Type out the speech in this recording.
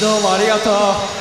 どうもありがとう。